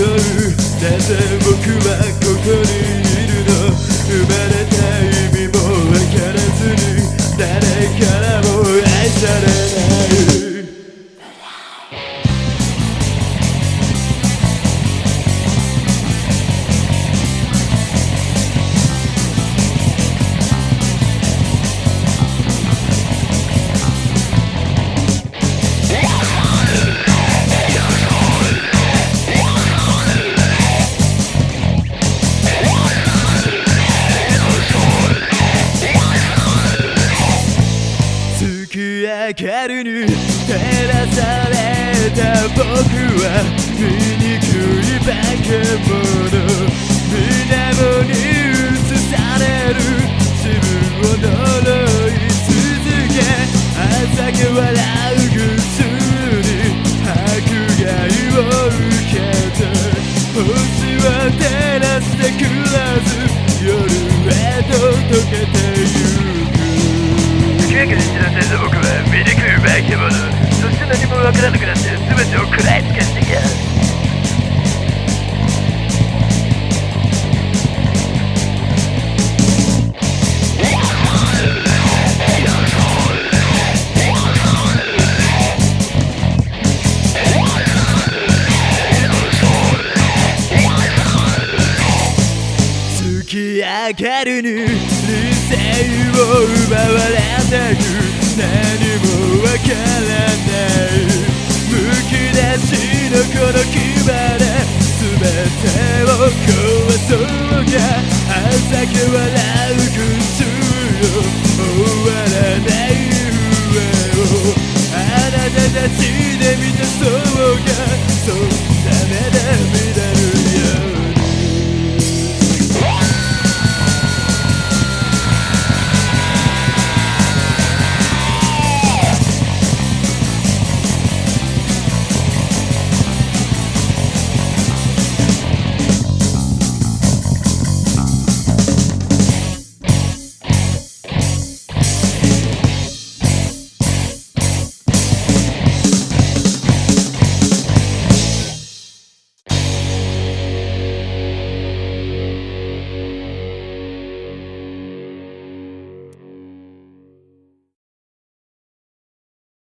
出て僕はここ月明かりに照らされた僕は醜い化け物。水面に映される。自分を呪い続け朝が笑うぐつに迫害を受けて星は照らしてくらず夜へと溶けてして何もわからなくなって全てを食らいつかしてきた月明かりに理性を奪われてく。を壊そうが朝日は